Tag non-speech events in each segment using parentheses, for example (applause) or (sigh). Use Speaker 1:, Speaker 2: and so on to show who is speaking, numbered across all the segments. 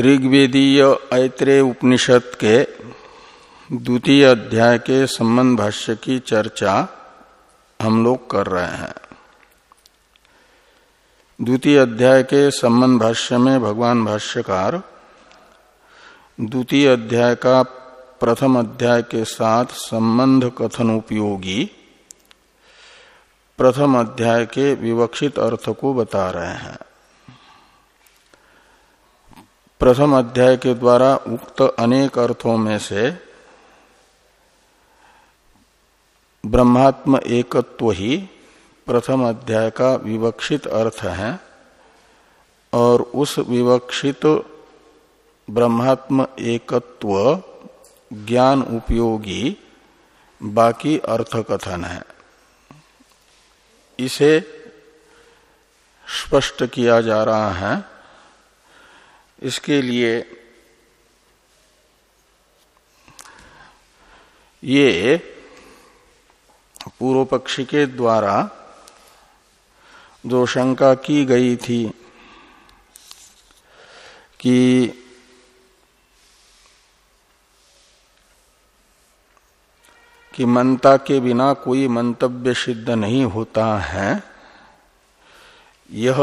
Speaker 1: ऋग्वेदीय ऐत्रेय उपनिषद के द्वितीय अध्याय के संबंध भाष्य की चर्चा हम लोग कर रहे हैं। द्वितीय अध्याय के संबंध भाष्य में भगवान भाष्यकार द्वितीय अध्याय का प्रथम अध्याय के साथ संबंध कथन उपयोगी प्रथम अध्याय के विवक्षित अर्थ को बता रहे हैं। प्रथम अध्याय के द्वारा उक्त अनेक अर्थों में से ब्रह्मात्म एकत्व ही प्रथम अध्याय का विवक्षित अर्थ है और उस विवक्षित ब्रह्मात्म एकत्व ज्ञान उपयोगी बाकी अर्थ कथन है। इसे स्पष्ट किया जा रहा है इसके लिए ये पूर्व पक्षी के द्वारा जो शंका की गई थी कि कि मनता के बिना कोई मंतव्य सिद्ध नहीं होता है, यह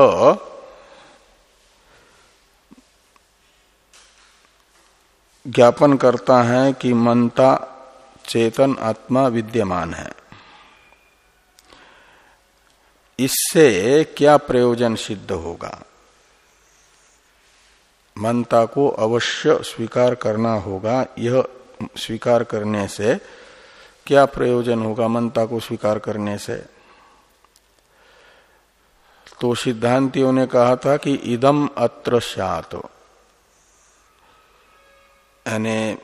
Speaker 1: ज्ञापन करता है कि मनता, चेतन, आत्मा विद्यमान है। इससे क्या प्रयोजन सिद्ध होगा? मनता को अवश्य स्वीकार करना होगा। यह स्वीकार करने से क्या प्रयोजन होगा मनता को स्वीकार करने से? तो सिद्धांतियों ने कहा था कि इदम अत्र सात यानी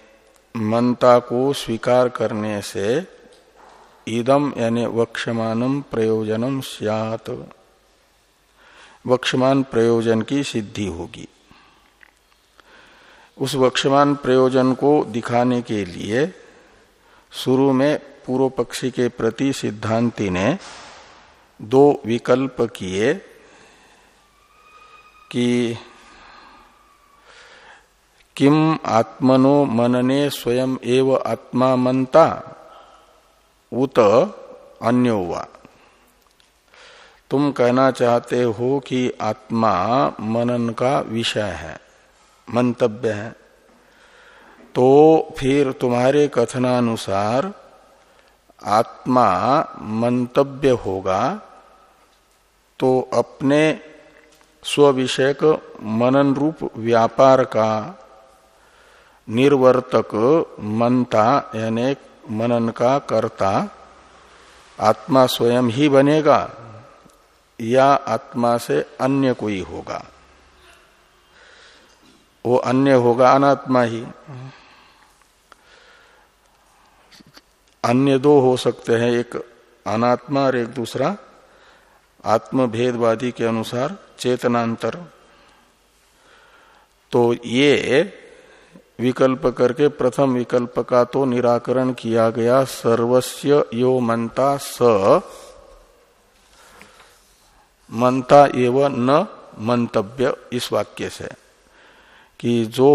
Speaker 1: मनता को स्वीकार करने से इदम यानी वक्षमानम प्रयोजनम सियात। वक्षमान प्रयोजन की सिद्धि होगी। उस वक्षमान प्रयोजन को दिखाने के लिए शुरू में पूर्व पक्षी के प्रति सिद्धांति ने दो विकल्प किए कि किम आत्मनो मनने स्वयं एव आत्मा मनता? उत अन्य हुआ तुम कहना चाहते हो कि आत्मा मनन का विषय है, मंतव्य है। तो फिर तुम्हारे कथनानुसार आत्मा मंतव्य होगा तो अपने स्विषयक मनन रूप व्यापार का निर्वर्तक मनता, यानी मनन का कर्ता, आत्मा स्वयं ही बनेगा, या आत्मा से अन्य कोई होगा। वो अन्य होगा अनात्मा ही। अन्य दो हो सकते हैं, एक अनात्मा और एक दूसरा। आत्म भेदवादी के अनुसार चेतनांतर। तो ये विकल्प करके प्रथम विकल्प का तो निराकरण किया गया। सर्वस्य यो मनता स। मनता एवं न मंतव्य इस वाक्य से कि जो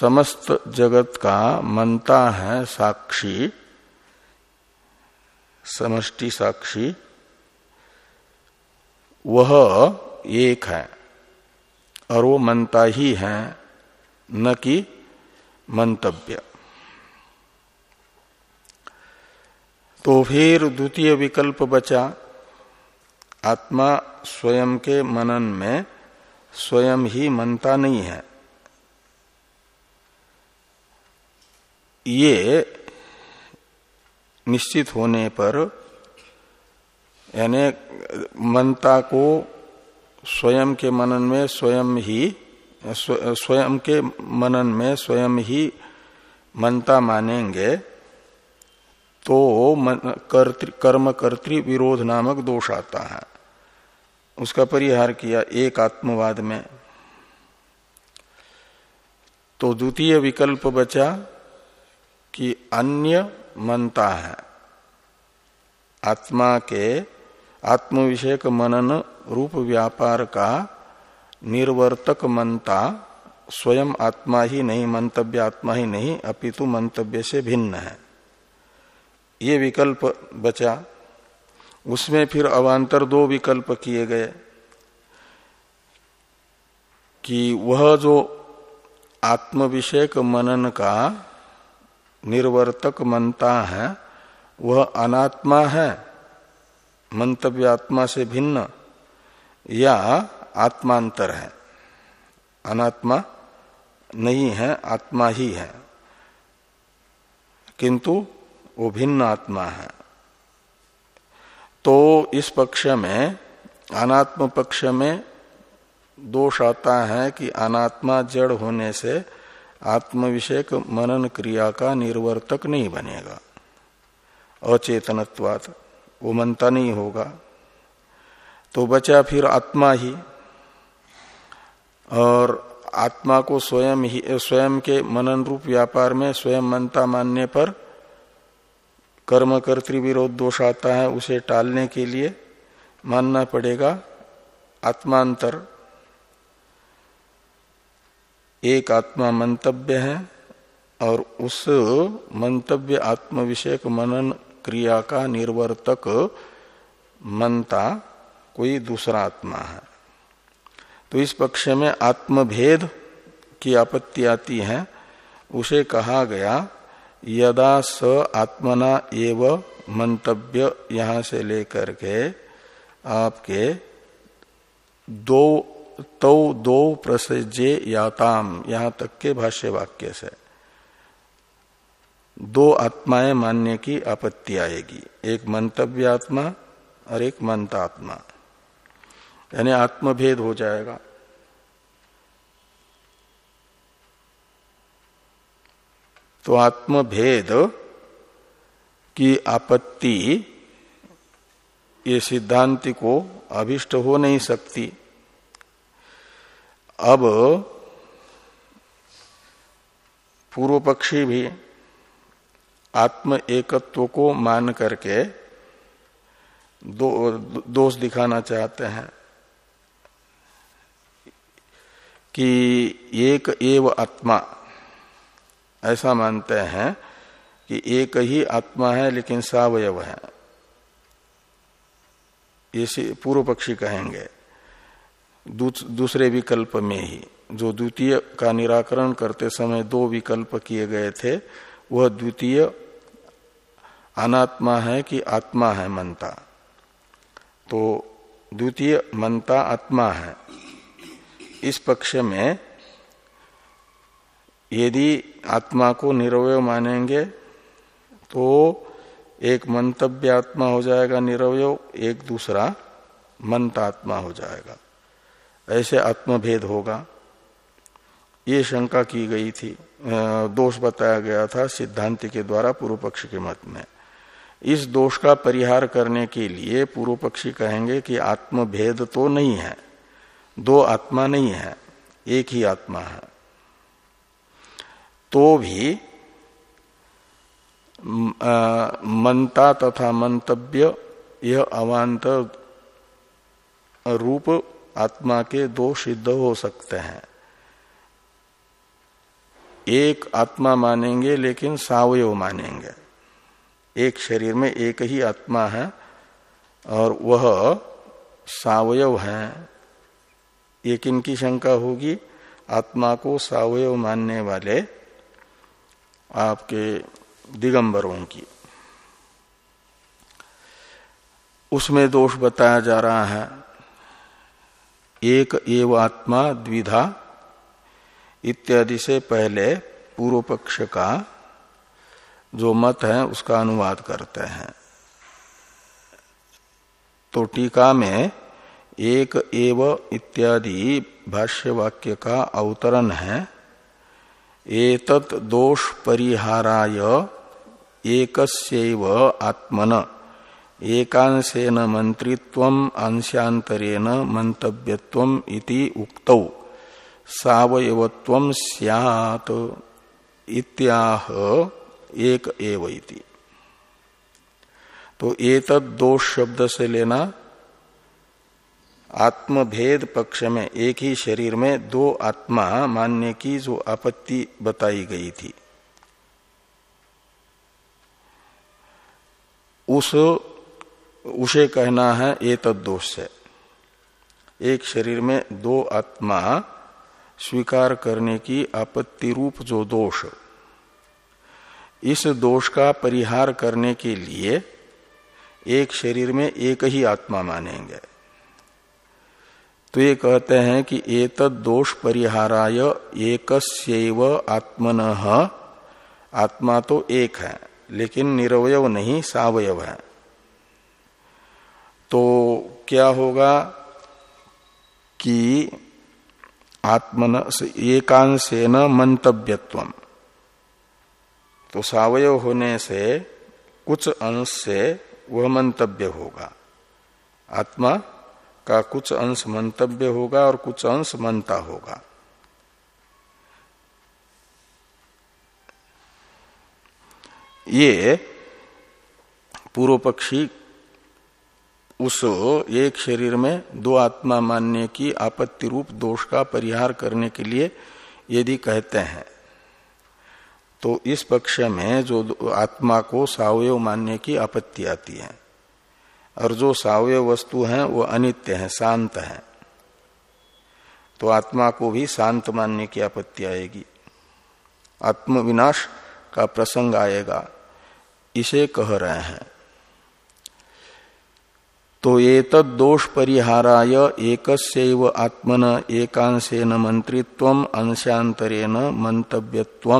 Speaker 1: समस्त जगत का मनता है साक्षी, समष्टि साक्षी, वह एक है और वो मनता ही है। न कि मंतव्य। तो फिर द्वितीय विकल्प बचा, आत्मा स्वयं के मनन में स्वयं ही मनता नहीं है। ये निश्चित होने पर, यानी मनता को स्वयं के मनन में स्वयं ही स्वयं के मनन में स्वयं ही मनता मानेंगे तो कर्म कर्तृ विरोध नामक दोष आता है। उसका परिहार किया एक आत्मवाद में। तो द्वितीय विकल्प बचा कि अन्य मनता है। आत्मा के आत्म विषयक मनन रूप व्यापार का निर्वर्तक मनता स्वयं आत्मा ही नहीं, मंतव्य आत्मा ही नहीं, अपितु मंतव्य से भिन्न है। ये विकल्प बचा। उसमें फिर अवान्तर दो विकल्प किए गए कि वह जो आत्म विषयक मनन का निर्वर्तक मनता है, वह अनात्मा है, मंतव्य आत्मा से भिन्न, या आत्मांतर है। अनात्मा नहीं है, आत्मा ही है। किंतु वो भिन्न आत्मा है। तो इस पक्ष में, अनात्म पक्ष में दोष आता है कि अनात्मा जड़ होने से आत्म विषयक मनन क्रिया का निर्वर्तक नहीं बनेगा। अचेतनत्वात, वो मनता नहीं होगा। तो बचा फिर आत्मा ही। और आत्मा को स्वयं ही, स्वयं के मनन रूप व्यापार में स्वयं मनता मानने पर कर्म कर्तृ विरोध दोष आता है, उसे टालने के लिए मानना पड़ेगा। आत्मांतर एक आत्मा मंतव्य है और उस मंतव्य आत्म विषयक मनन क्रिया का निर्वर्तक मनता कोई दूसरा आत्मा है। तो इस पक्ष में आत्मभेद की आपत्ति आती है। उसे कहा गया, यदा स आत्मना एव मंतव्य यहाँ से लेकर के आपके दो तो दो प्रसजे याताम, यहाँ तक के भाष्य वाक्य से। दो आत्माएँ मानने की आपत्ति आएगी, एक मंतव्य आत्मा और एक मंतात्मा। यानी आत्मभेद हो जाएगा। तो आत्मभेद की आपत्ति ये सिद्धांति को अभिष्ट हो नहीं सकती। अब पूर्व पक्षी भी आत्म एकत्व को मान करके दो दोष दिखाना चाहते हैं। कि एक एव आत्मा, ऐसा मानते हैं कि एक ही आत्मा है लेकिन सावयव है। ये पूर्व पक्षी कहेंगे। दूसरे विकल्प में ही, जो द्वितीय का निराकरण करते समय दो विकल्प किए गए थे, वह द्वितीय अनात्मा है कि आत्मा है मनता तो द्वितीय मनता आत्मा है। इस पक्ष में यदि आत्मा को निरवय मानेंगे तो एक मंतव्य आत्मा हो जाएगा निरवय, एक दूसरा मंता आत्मा हो जाएगा। ऐसे आत्मभेद होगा। ये शंका की गई थी दोष बताया गया था सिद्धांति के द्वारा पूर्व पक्ष के मत में। इस दोष का परिहार करने के लिए पूर्व पक्षी कहेंगे कि आत्मभेद तो नहीं है। दो आत्मा नहीं है, एक ही आत्मा है। तो भी मनता तथा मंतव्य, यह अवान्त रूप आत्मा के दो सिद्ध हो सकते हैं। एक आत्मा मानेंगे, लेकिन सावयव मानेंगे। एक शरीर में एक ही आत्मा है, और वह सावयव है। ये किन की शंका होगी, आत्मा को सावयव मानने वाले आपके दिगंबरों की। उसमें दोष बताया जा रहा है, एक एव आत्मा द्विधा, इत्यादि से पहले पूर्व पक्ष का जो मत है, उसका अनुवाद करते हैं। तो टीका में एक एव इत्यादि भाष्य वाक्य का अवतरण है। एतत् दोष परिहाराय एकस्यैव आत्मन। एकांशेन मंत्रित्व अंशांतरेण मंतव्यत्व इति उक्तौ। सावयवत्व सियात इत्याह एक एव इति। तो एतद दोष शब्द से लेना आत्मभेद पक्ष में, एक ही शरीर में दो आत्मा मानने की जो आपत्ति बताई गई थी। उस, उसे कहना है, ये तदोष से एक शरीर में दो आत्मा स्वीकार करने की आपत्ति रूप जो दोष। इस दोष का परिहार करने के लिए एक शरीर में एक ही आत्मा मानेंगे। तो ये कहते हैं कि एतद दोष परिहाराय एक आत्मन। आत्मा तो एक है, लेकिन निरवय नहीं, सावयव है। तो क्या होगा कि आत्मन एकांशे न मंतव्यत्व तो सावयव होने से कुछ अंश से वह मंतव्य होगा। आत्मा का कुछ अंश मंतव्य होगा और कुछ अंश मनता होगा। ये पूर्व पक्षी उस एक शरीर में दो आत्मा मानने की आपत्ति रूप दोष का परिहार करने के लिए यदि कहते हैं तो इस पक्ष में जो आत्मा को सावयव मानने की आपत्ति आती है। और जो सावयव वस्तु है, वो अनित्य है, शांत है। तो आत्मा को भी शांत मानने की आपत्ति आएगी। आत्म विनाश का प्रसंग आएगा। इसे कह रहे हैं। तो ये दोष परिहाराय एक आत्मन एकांशेन मंत्रित्व अंशांतरेण मंतव्यत्व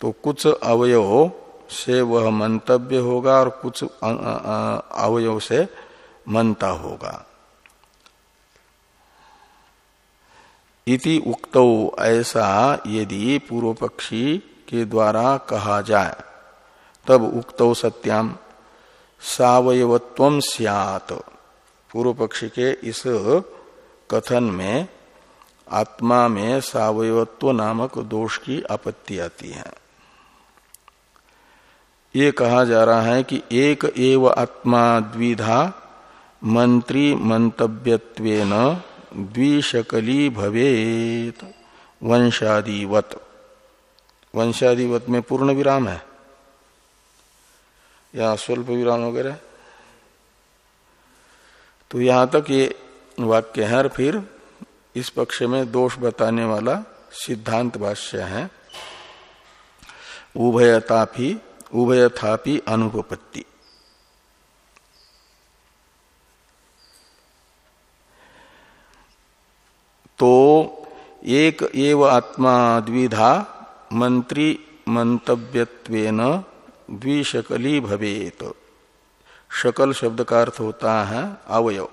Speaker 1: तो कुछ अवयव से वह मंतव्य होगा और कुछ अवयव से मनता होगा। इति उक्त ऐसा यदि पूर्व पक्षी के द्वारा कहा जाए, तब उक्त सत्याम सावयवत्व सियात। पूर्व पक्षी के इस कथन में आत्मा में सावयवत्व नामक दोष की आपत्ति आती है। ये कहा जा रहा है कि एक एव आत्मा द्विधा मंत्री मंतव्यत्वेन द्विशकली भवेत। वंशादिवत। वंशादिवत में पूर्ण विराम है। या स्वल्प विराम वगैरह। तो यहाँ तक ये वाक्य है और फिर इस पक्ष में दोष बताने वाला सिद्धांत भाष्य है। उभयता भी उभयथापि अनुपपत्ति। तो एक एव आत्मा द्विधा मंत्री मंतव्यत्वेन द्विशकली भवेत। शकल शब्द का अर्थ होता है अवयव।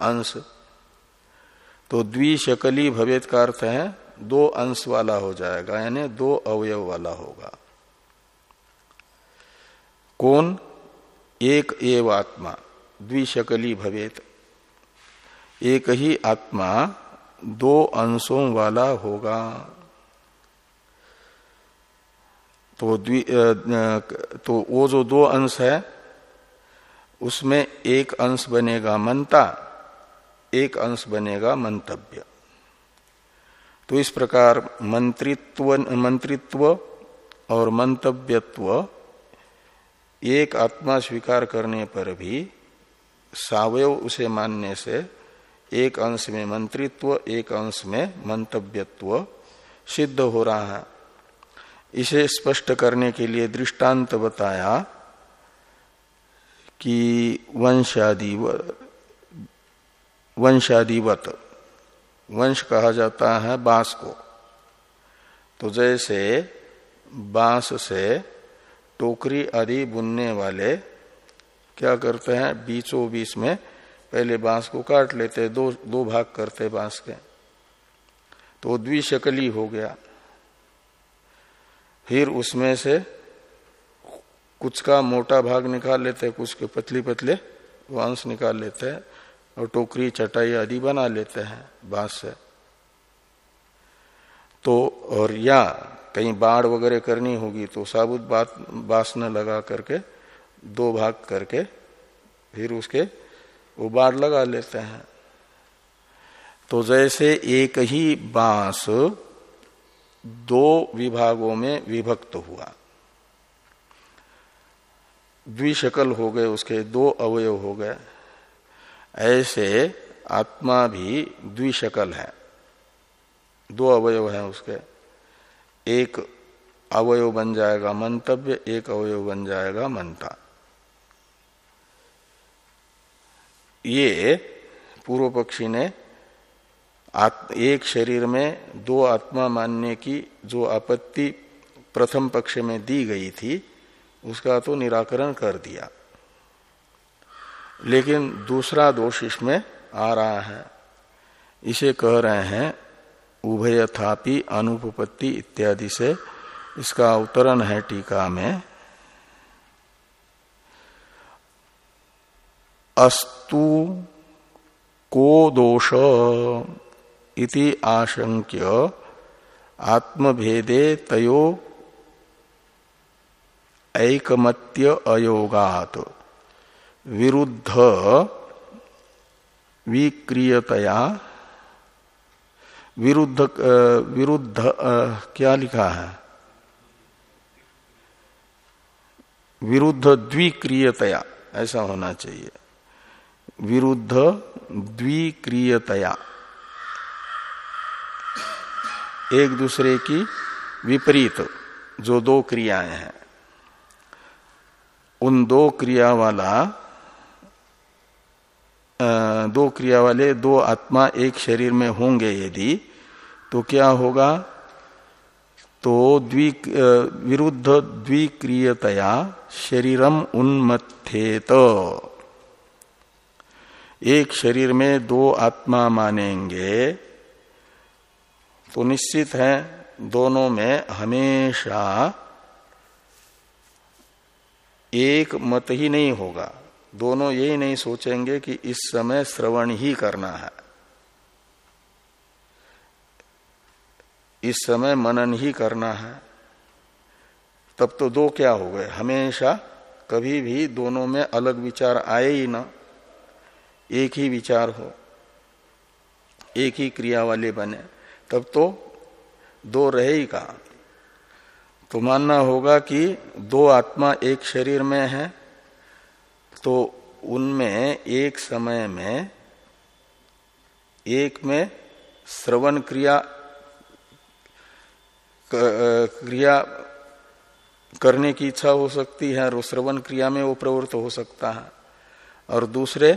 Speaker 1: अंश। तो द्विशकली भवेत का अर्थ है दो अंश वाला हो जाएगा, यानी दो अवयव वाला होगा। कौन? एक एव आत्मा, द्विशकली भवेत। एक ही आत्मा दो अंशों वाला होगा। तो द्वि तो वो जो दो अंश है, उसमें एक अंश बनेगा मनता एक अंश बनेगा मंतव्य। तो इस प्रकार मंत्रित्व मंत्रित्व और मंतव्यत्व एक आत्मा स्वीकार करने पर भी सावयव उसे मानने से एक अंश में मंत्रित्व, एक अंश में मंतव्यत्व सिद्ध हो रहा है। इसे स्पष्ट करने के लिए दृष्टांत बताया कि वंशादि वंशादिवत वंश कहा जाता है बाँस को। तो जैसे बाँस से टोकरी आदि बुनने वाले क्या करते हैं? बीचों बीच में पहले बाँस को काट लेते, दो दो भाग करते बाँस के। तो द्विशकली हो गया। फिर उसमें से कुछ का मोटा भाग निकाल लेते, कुछ के पतली पतले अंश निकाल लेते। हैं और टोकरी, चटाई आदि बना लेते हैं, बाँस से। तो और या कहीं बाढ़ वगैरह करनी होगी तो साबुत बात बास न लगा करके, दो भाग करके, फिर उसके वो बाढ़ लगा लेते हैं। तो जैसे एक ही बाँस दो विभागों में विभक्त हुआ। द्विशकल हो गए, उसके दो अवयव हो गए। ऐसे आत्मा भी द्विशकल है। दो अवयव है उसके। एक अवयव बन जाएगा मंतव्य, एक अवयव बन जाएगा मनता ये पूर्व पक्षी ने एक शरीर में दो आत्मा मानने की जो आपत्ति प्रथम पक्ष में दी गई थी, उसका तो निराकरण कर दिया। लेकिन दूसरा दोष इसमें आ रहा है। इसे कह रहे हैं उभयथापि अनुपपत्ति इत्यादि से इसका अवतरण है टीका में। अस्तु को दोष इति आशंक्य आत्मभेदे तयो ऐकमत्य अयोगात। विरुद्ध विक्रियतया विरुद्ध विरुद्ध क्या लिखा है? विरुद्ध द्विक्रियतया, ऐसा होना चाहिए। विरुद्ध द्विक्रियतया। एक दूसरे की विपरीत, जो दो क्रियाएँ हैं। उन दो क्रिया वाला दो क्रिया वाले दो आत्मा एक शरीर में होंगे यदि तो क्या होगा? तो द्वि विरुद्ध द्विक्रियतया शरीरम उन्मत्थेत। एक शरीर में दो आत्मा मानेंगे तो निश्चित है दोनों में हमेशा एक मत ही नहीं होगा। दोनों यही नहीं सोचेंगे कि इस समय श्रवण ही करना है। इस समय मनन ही करना है। तब तो दो क्या हो गए? हमेशा कभी भी दोनों में अलग विचार आए ही ना। एक ही विचार हो, एक ही क्रिया वाले बने। तब तो दो रहे ही कहा? तो मानना होगा कि दो आत्मा एक शरीर में है तो उनमें एक समय में, एक में श्रवण क्रिया क्रिया करने की इच्छा हो सकती है और श्रवण क्रिया में वो प्रवृत्त हो सकता है। और दूसरे,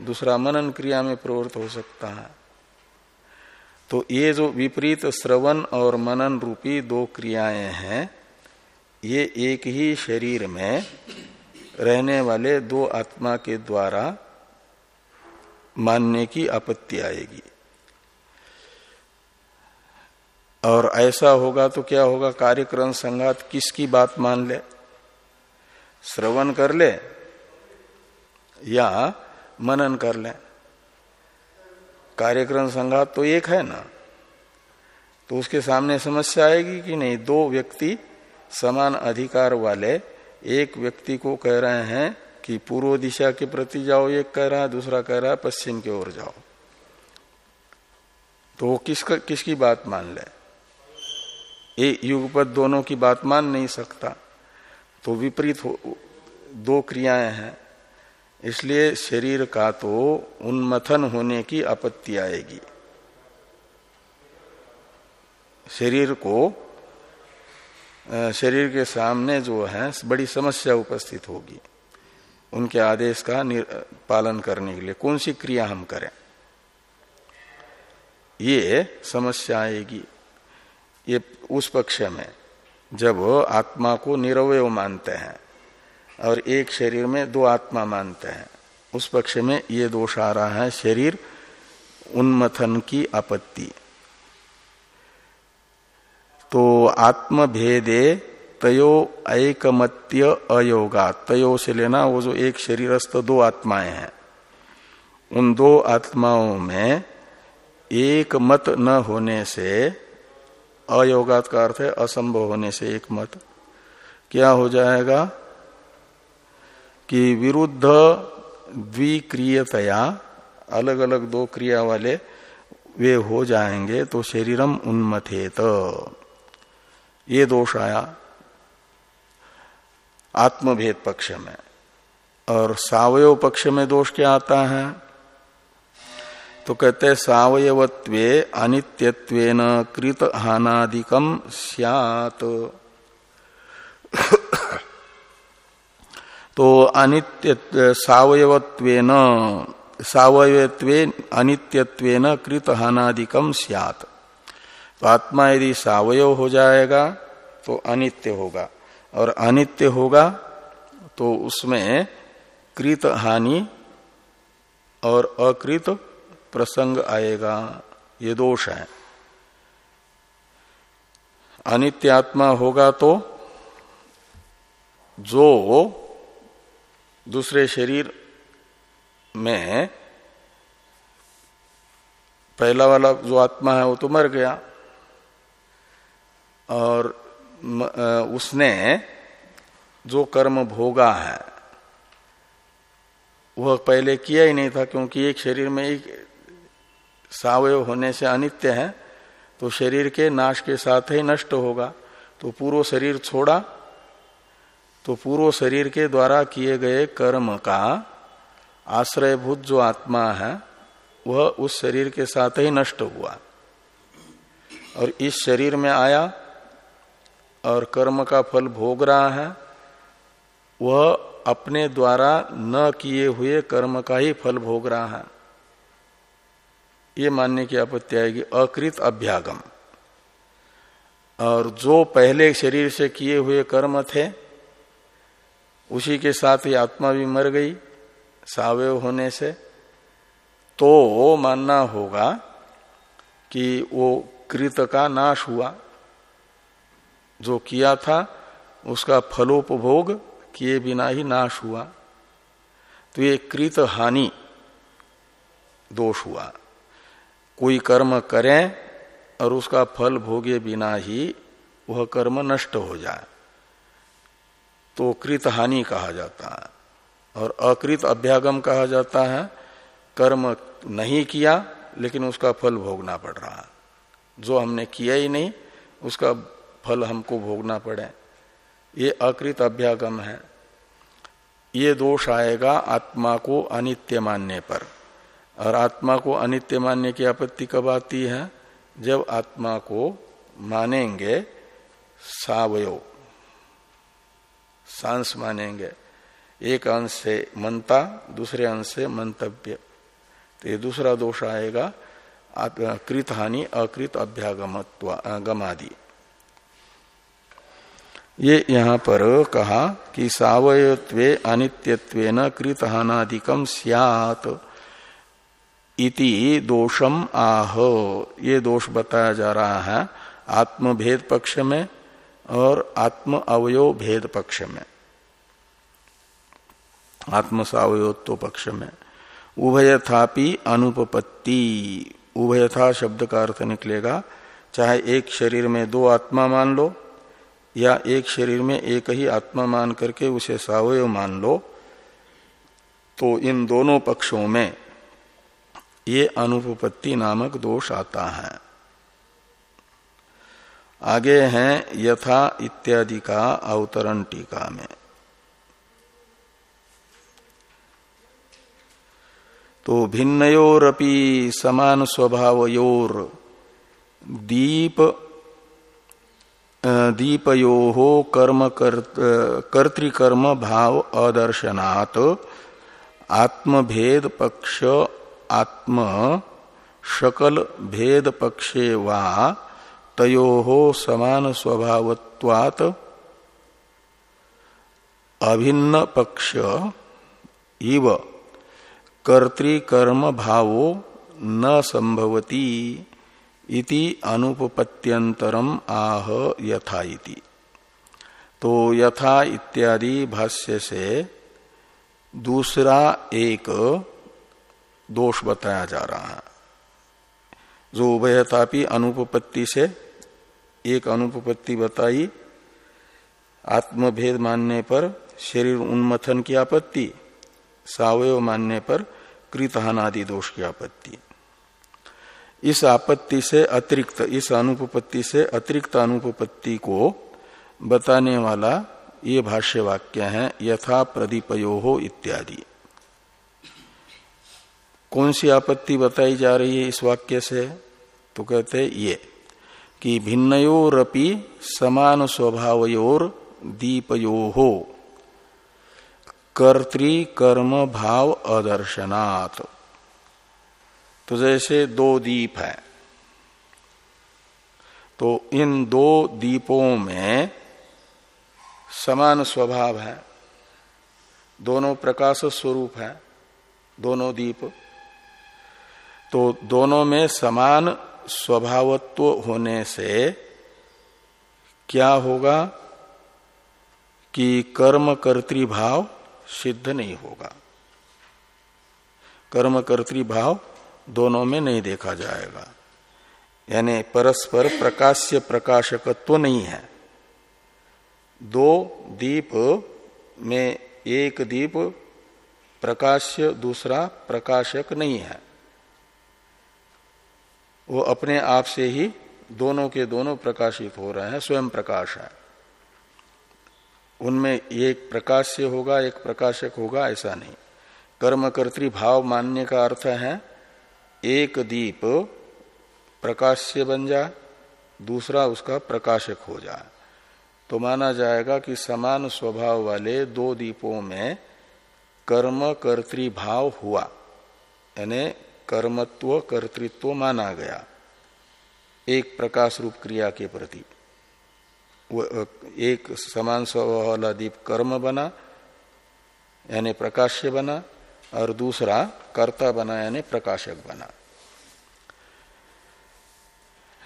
Speaker 1: दूसरा मनन क्रिया में प्रवृत्त हो सकता है। तो ये जो विपरीत श्रवण और मनन रूपी दो क्रियाएँ हैं, ये एक ही शरीर में रहने वाले दो आत्मा के द्वारा मानने की आपत्ति आएगी। और ऐसा होगा तो क्या होगा? कार्यक्रम, संघात, किसकी बात मान ले? श्रवण कर ले या मनन कर ले। कार्यक्रम, संघात तो एक है ना? तो उसके सामने समस्या आएगी कि नहीं? दो व्यक्ति समान अधिकार वाले एक व्यक्ति को कह रहे हैं कि पूर्व दिशा के प्रति जाओ, एक कह रहा है, दूसरा कह रहा है, पश्चिम की ओर जाओ। तो वो किसका किसकी बात मान ले? ये युगपद दोनों की बात मान नहीं सकता। तो विपरीत दो क्रियाएँ हैं। इसलिए शरीर का तो उन्मथन होने की आपत्ति आएगी। शरीर को शरीर के सामने जो है, बड़ी समस्या उपस्थित होगी। उनके आदेश का पालन करने के लिए कौन सी क्रिया हम करें? ये समस्या आएगी। ये उस पक्ष में, जब आत्मा को निरवय मानते हैं और एक शरीर में दो आत्मा मानते हैं, उस पक्ष में ये दोष आ रहा है शरीर उन्मथन की आपत्ति। तो आत्म भेदे तयो एकमत्य अयोगा। तयो से लेना, वो जो एक शरीरस्थ दो आत्माएँ हैं। उन दो आत्माओं में एक मत न होने से अयोगात का अर्थ है असंभव होने से एक मत क्या हो जाएगा? कि विरुद्ध द्विक्रियतया अलग अलग दो क्रिया वाले, वे हो जाएँगे तो शरीरम उन्मथेत। ये दोष आया। आत्मभेद पक्ष में। और सावयव पक्ष में दोष क्या आता है? तो कहते सावयवत्वे अनित्यत्वेन कृत हानादिकम सियात। (coughs) तो अनित्य सावयवत्वेन सावयत्वे अनित्यत्वेन कृत हानादिकम सियात। तो आत्मा यदि सावयव हो जाएगा तो अनित्य होगा। और अनित्य होगा तो उसमें कृत हानि और अकृत प्रसंग आएगा। ये दोष है। अनित्य आत्मा होगा तो जो दूसरे शरीर में पहला वाला जो आत्मा है, वो तो मर गया। और उसने जो कर्म भोगा है, वह पहले किया ही नहीं था क्योंकि एक शरीर में एक सावयव होने से अनित्य है तो शरीर के नाश के साथ ही नष्ट होगा। तो पूर्व शरीर छोड़ा तो पूर्व शरीर के द्वारा किए गए कर्म का आश्रयभूत जो आत्मा है, वह उस शरीर के साथ ही नष्ट हुआ। और इस शरीर में आया और कर्म का फल भोग रहा है, वह अपने द्वारा न किए हुए कर्म का ही फल भोग रहा है। ये मानने की आपत्ति आएगी, अकृत अभ्यागम। और जो पहले शरीर से किए हुए कर्म थे, उसी के साथ ही आत्मा भी मर गई, सावय होने से। तो मानना होगा कि वो कृत का नाश हुआ। जो किया था, उसका फलोपभोग किए बिना ही नाश हुआ। तो ये कृत हानि दोष हुआ। कोई कर्म करें और उसका फल भोगे बिना ही वह कर्म नष्ट हो जाए। तो कृत हानि कहा जाता है और अकृत अभ्यागम कहा जाता है। कर्म नहीं किया, लेकिन उसका फल भोगना पड़ रहा जो हमने किया ही नहीं, उसका फल हमको भोगना पड़े। ये अकृत अभ्यागम है। ये दोष आएगा आत्मा को अनित्य मानने पर। और आत्मा को अनित्य मानने की आपत्ति कब आती है? जब आत्मा को मानेंगे सावयो। सांस मानेंगे। एक अंश से मनता दूसरे अंश से मंतव्य। तो ये दूसरा दोष आएगा। कृत हानि अकृत अभ्यागमादि ये यहाँ पर कहा कि सावयत्वे अनित्यत्वेन कृत हानादिकम सियात इति दोषम आह। ये दोष बताया जा रहा है आत्मभेद पक्ष में और आत्म अवयव भेद पक्ष में। आत्म सावयोत्व पक्ष में। उभयथापि अनुपपत्ति। उभयथा शब्द का अर्थ निकलेगा, चाहे एक शरीर में दो आत्मा मान लो या एक शरीर में एक ही आत्मा मान करके उसे सावय मान लो तो इन दोनों पक्षों में ये अनुपपत्ति नामक दोष आता है। आगे हैं यथा इत्यादि का अवतरण टीका में। तो भिन्नयोरपि समान स्वभावयोर दीप दीपयो कर्म कर्तृकर्म भाव अदर्शनात्। आत्मभेद पक्ष आत्म, शकल भेद पक्षे वा, तयो समान स्वभावत्वात अभिन्न पक्ष इव, कर्तिकर्म भावो न संभवती। इति अनुपपत्यंतरम आह यथा इति। तो यथा इत्यादि भाष्य से दूसरा एक दोष बताया जा रहा है। जो उभयतापी अनुपपत्ति से एक अनुपपत्ति बताई, आत्मभेद मानने पर शरीर उन्मथन की आपत्ति, सावयव मानने पर कृतहानादि दोष की आपत्ति। इस आपत्ति से अतिरिक्त, इस अनुपपत्ति से अतिरिक्त अनुपपत्ति को बताने वाला ये भाष्य वाक्य है, यथा प्रदीपयो हो इत्यादि। कौन सी आपत्ति बताई जा रही है इस वाक्य से? तो कहते हैं ये, कि भिन्नयोरपि समान स्वभावयोर दीपयो हो कर्तृ कर्म भाव अदर्शनात्। तो जैसे दो दीप है। तो इन दो दीपों में समान स्वभाव है। दोनों प्रकाश स्वरूप है, दोनों दीप। तो दोनों में समान स्वभावत्व होने से क्या होगा कि कर्म कर्तृभाव सिद्ध नहीं होगा। कर्म कर्तृभाव दोनों में नहीं देखा जाएगा। यानी परस्पर प्रकाश्य प्रकाशकत्व नहीं है। दो दीप में एक दीप प्रकाश्य, दूसरा प्रकाशक नहीं है। वो अपने आप से ही दोनों के दोनों प्रकाशित हो रहे हैं, स्वयं प्रकाश है। उनमें एक प्रकाश्य होगा, एक प्रकाशक होगा, ऐसा नहीं। कर्म कर्तृ भाव मानने का अर्थ है एक दीप प्रकाश्य बन जाए दूसरा उसका प्रकाशक हो जाए तो माना जाएगा कि समान स्वभाव वाले दो दीपों में कर्म कर्तृभाव हुआ, यानी कर्मत्व कर्तृत्व माना गया, एक प्रकाश रूप क्रिया के प्रति। एक समान स्वभाव वाला दीप कर्म बना, यानी प्रकाश्य बना, और दूसरा कर्ता बना, यानी प्रकाशक बना।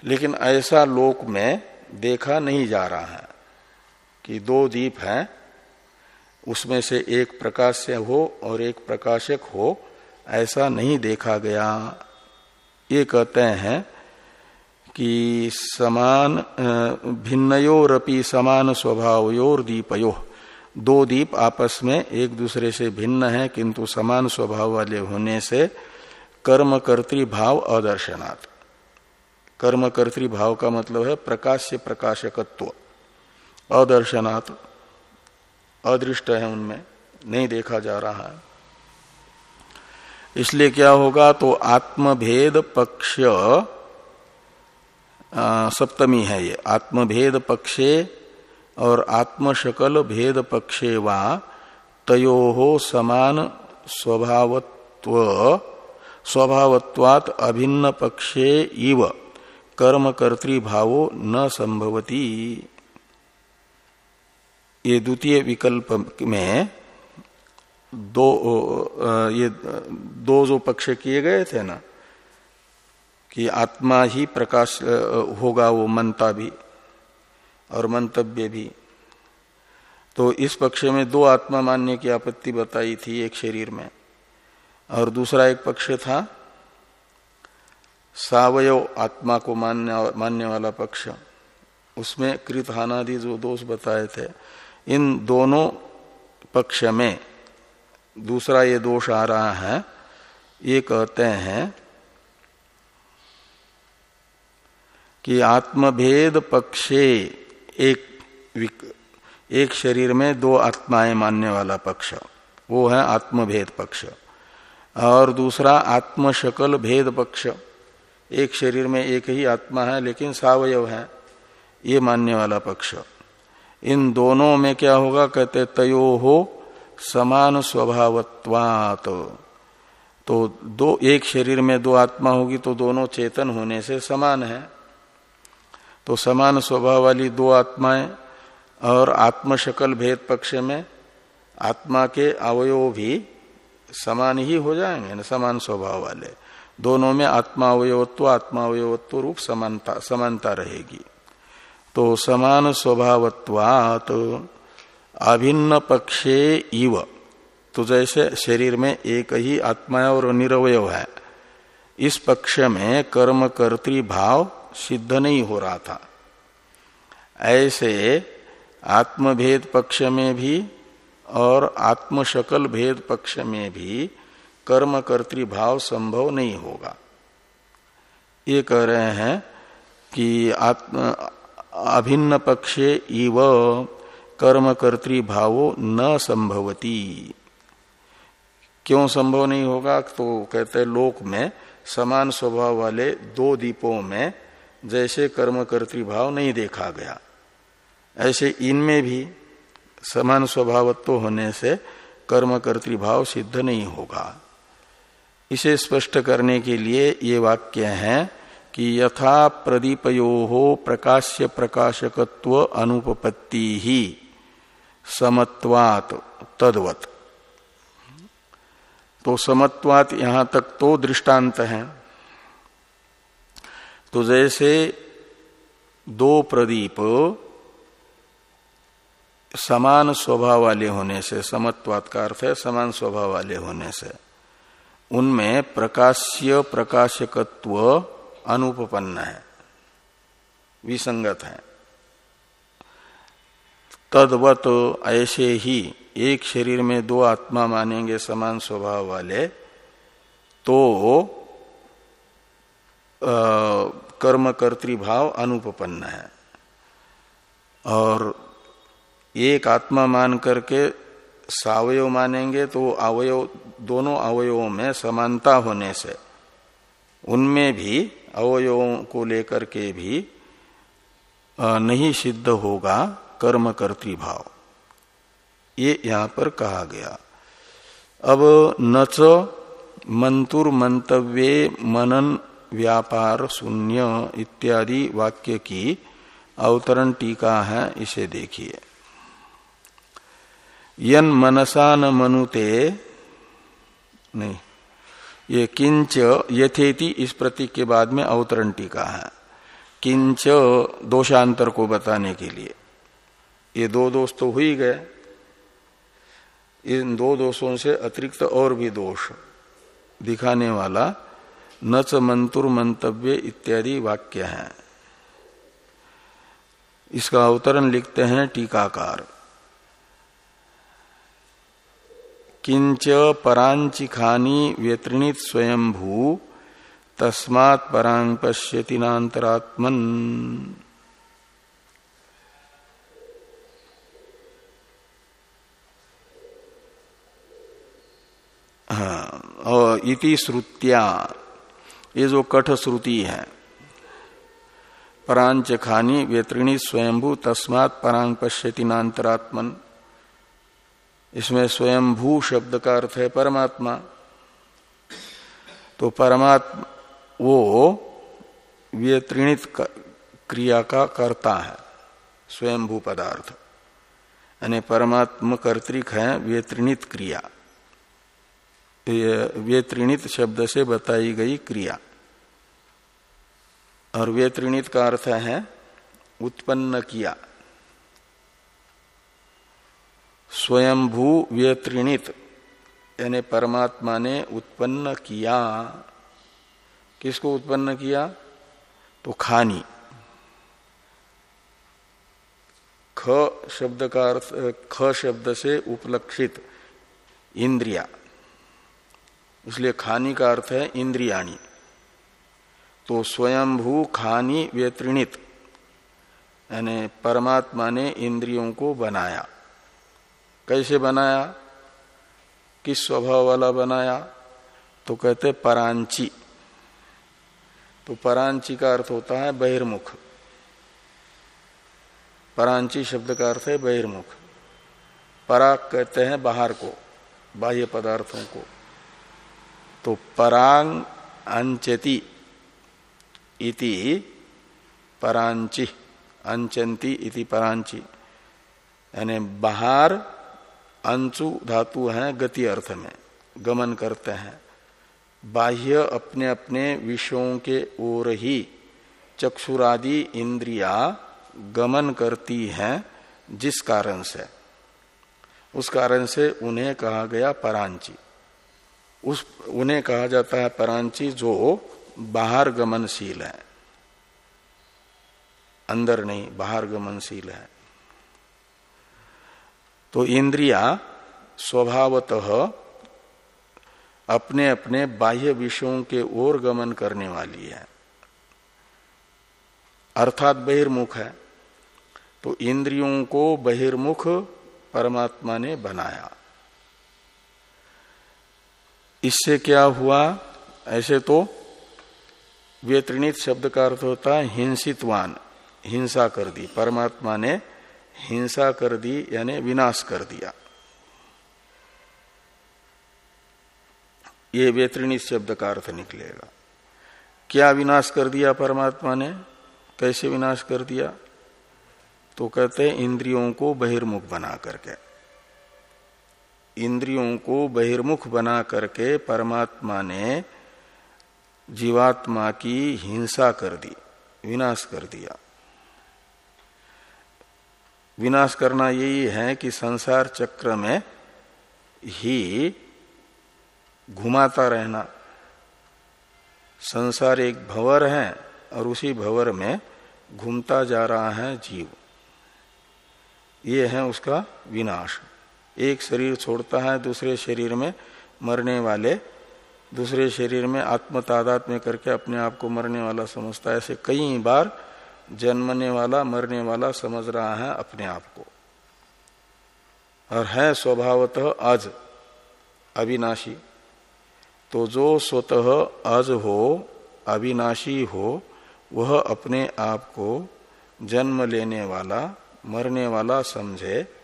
Speaker 1: लेकिन ऐसा लोक में देखा नहीं जा रहा है कि दो दीप हैं, उसमें से एक प्रकाश से हो और एक प्रकाशक हो, ऐसा नहीं देखा गया। ये कहते हैं कि समान भिन्नयोरपि समान स्वभावयोर दीपयो। दो दीप आपस में एक दूसरे से भिन्न है, किंतु समान स्वभाव वाले होने से कर्म कर्तृ भाव अदर्शनात्। कर्म कर्तृ भाव का मतलब है प्रकाश से प्रकाशकत्व। अदर्शनात्, अदृष्ट है उनमें, नहीं देखा जा रहा है। इसलिए क्या होगा तो आत्मभेद पक्ष सप्तमी है ये। आत्मभेद पक्षे और आत्मशकल भेद पक्षे वा तयो हो समान स्वभावत्व, स्वभावत्वात अभिन्न पक्षे इव। कर्म कर्तृभावो न संभवती। ये द्वितीय विकल्प में दो ये दो जो पक्ष किए गए थे ना, कि आत्मा ही प्रकाश होगा वो मनता भी और मंतव्य भी। तो इस पक्ष में दो आत्मा मानने की आपत्ति बताई थी एक शरीर में और दूसरा एक पक्ष था सावयव आत्मा को मानने मानने वाला पक्ष। उसमें कृतहानादि जो दोष बताए थे, इन दोनों पक्ष में दूसरा ये दोष आ रहा है, ये कहते हैं कि आत्मभेद पक्षे एक एक शरीर में दो आत्माएँ मानने वाला पक्ष। वो है आत्मभेद पक्ष। और दूसरा आत्मशकल भेद पक्ष। एक शरीर में एक ही आत्मा है, लेकिन सावयव है। ये मानने वाला पक्ष। इन दोनों में क्या होगा? कहते, तयो हो समान स्वभावत्वात। तो दो, एक शरीर में दो आत्मा होगी तो दोनों चेतन होने से समान है। तो समान स्वभाव वाली दो आत्माएँ और आत्मशकल भेद पक्ष में आत्मा के अवयव भी समान ही हो जाएँगे, ना? समान स्वभाव वाले। दोनों में आत्मा अवयवत्व आत्मा अवयवत्व रूप समानता समानता रहेगी। तो समान स्वभावत्वात अभिन्न पक्षे इव। तो जैसे शरीर में एक ही आत्मा और निरवय है। इस पक्ष में कर्म कर्तृ भाव सिद्ध नहीं हो रहा था। ऐसे आत्मभेद पक्ष में भी और आत्मशकल भेद पक्ष में भी कर्म कर्तृभाव संभव नहीं होगा। ये कह रहे हैं कि अभिन्न पक्षे इव कर्म कर्तृभावो न संभवती। क्यों संभव नहीं होगा? तो कहते हैं लोक में समान स्वभाव वाले दो दीपों में जैसे कर्म कर्तृभाव नहीं देखा गया। ऐसे इनमें भी समान स्वभावत्व होने से कर्म कर्तृभाव सिद्ध नहीं होगा। इसे स्पष्ट करने के लिए ये वाक्य है कि यथा प्रदीपयो हो प्रकाश्य प्रकाशकत्व अनुपपत्ति ही, समत्वात, तद्वत। तो समत्वात यहाँ तक तो दृष्टांत है। तो जैसे दो प्रदीप समान स्वभाव वाले होने से, समत्वात का अर्थ है समान स्वभाव वाले होने से उनमें प्रकाश्य प्रकाशकत्व अनुपन्न है, विसंगत है। तदवत ऐसे ही एक शरीर में दो आत्मा मानेंगे समान स्वभाव वाले तो कर्म कर्तृभाव अनुपन्न है। और एक आत्मा मान करके सावयव मानेंगे तो अवयव, दोनों अवयवों में समानता होने से, उनमें भी अवयवों को लेकर के भी नहीं सिद्ध होगा कर्म कर्तृभाव ये यहाँ पर कहा गया। अब नच मंतुर मंतव्य मनन व्यापार शून्य इत्यादि वाक्य की अवतरण टीका है, इसे देखिए। यन मनसा न मनुते, नहीं, ये किंच यथेति इस प्रतीक के बाद में अवतरण टीका है। किंच दोषांतर को बताने के लिए। ये दो दोष तो हो ही गए। इन दो दोषों से अतिरिक्त और भी दोष दिखाने वाला नच मंतुर मंतव्य इत्यादि वाक्य है। इसका अवतरण लिखते हैं टीकाकार। किंच परांची खानी व्यतृणित स्वयंभू, तस्मात् परांग पश्यति नातरात्मन हाँ इति श्रुतिया, ये जो कठ श्रुति है परांच खानी व्यतृणी स्वयंभू, तस्मात् परांग पश्यति नातरात्मन इसमें स्वयंभू शब्द का अर्थ है परमात्मा। तो परमात्मा, वो व्यत्रिणित क्रिया का कर्ता है, स्वयंभू पदार्थ। यानी परमात्म कर्तिक है व्यत्रिणित क्रिया। व्यत्रिणित शब्द से बताई गई क्रिया। और व्यत्रिणित का अर्थ है, उत्पन्न किया। स्वयंभू व्यत्रिणित, यानी परमात्मा ने उत्पन्न किया। किसको उत्पन्न किया? तो खानी। ख शब्द का अर्थ, ख शब्द से उपलक्षित, इंद्रिया। इसलिए खानी का अर्थ है इंद्रियाणी। तो स्वयंभू खानी व्यत्रिणित, यानी परमात्मा ने इंद्रियों को बनाया। कैसे बनाया? किस स्वभाव वाला बनाया? तो कहते परांची। तो परांची का अर्थ होता है बहिर्मुख। परांची शब्द का अर्थ है बहिर्मुख। पराग कहते हैं बाहर को, बाह्य पदार्थों को। तो परांग अंचति इति परांची अंचंती इति परांची। यानी बाहर अंशु धातु है, गति अर्थ में। गमन करते हैं। बाह्य अपने अपने विषयों के ओर ही चक्षुरादि इंद्रिया गमन करती हैं, जिस कारण से। उस कारण से उन्हें कहा गया परांची। उस, उन्हें कहा जाता है परांची जो बाहर गमनशील है। अंदर नहीं, बाहर गमनशील है। तो इंद्रिया स्वभावतः अपने अपने बाह्य विषयों के ओर गमन करने वाली है। अर्थात बहिर्मुख है। तो इंद्रियों को बहिर्मुख परमात्मा ने बनाया। इससे क्या हुआ? ऐसे तो व्यतृणित शब्द का अर्थ होता है हिंसितवान, हिंसा कर दी। परमात्मा ने हिंसा कर दी, यानी विनाश कर दिया। ये व्यत्रिणित शब्द का अर्थ निकलेगा। क्या विनाश कर दिया परमात्मा ने? कैसे विनाश कर दिया? तो कहते इंद्रियों को बहिर्मुख बना करके। इंद्रियों को बहिर्मुख बना करके परमात्मा ने जीवात्मा की हिंसा कर दी, विनाश कर दिया। विनाश करना यही है कि संसार चक्र में ही घुमाता रहना। संसार एक भवर है और उसी भवर में घूमता जा रहा है जीव। ये है उसका विनाश। एक शरीर छोड़ता है, दूसरे शरीर में मरने वाले, दूसरे शरीर में आत्म तादात में करके अपने आप को मरने वाला समझता है। ऐसे कई बार जन्मने वाला, मरने वाला समझ रहा है अपने आप को। और है स्वभावतः अज अविनाशी। तो जो स्वतः अज हो, अविनाशी हो, वह अपने आप को जन्म लेने वाला, मरने वाला समझे,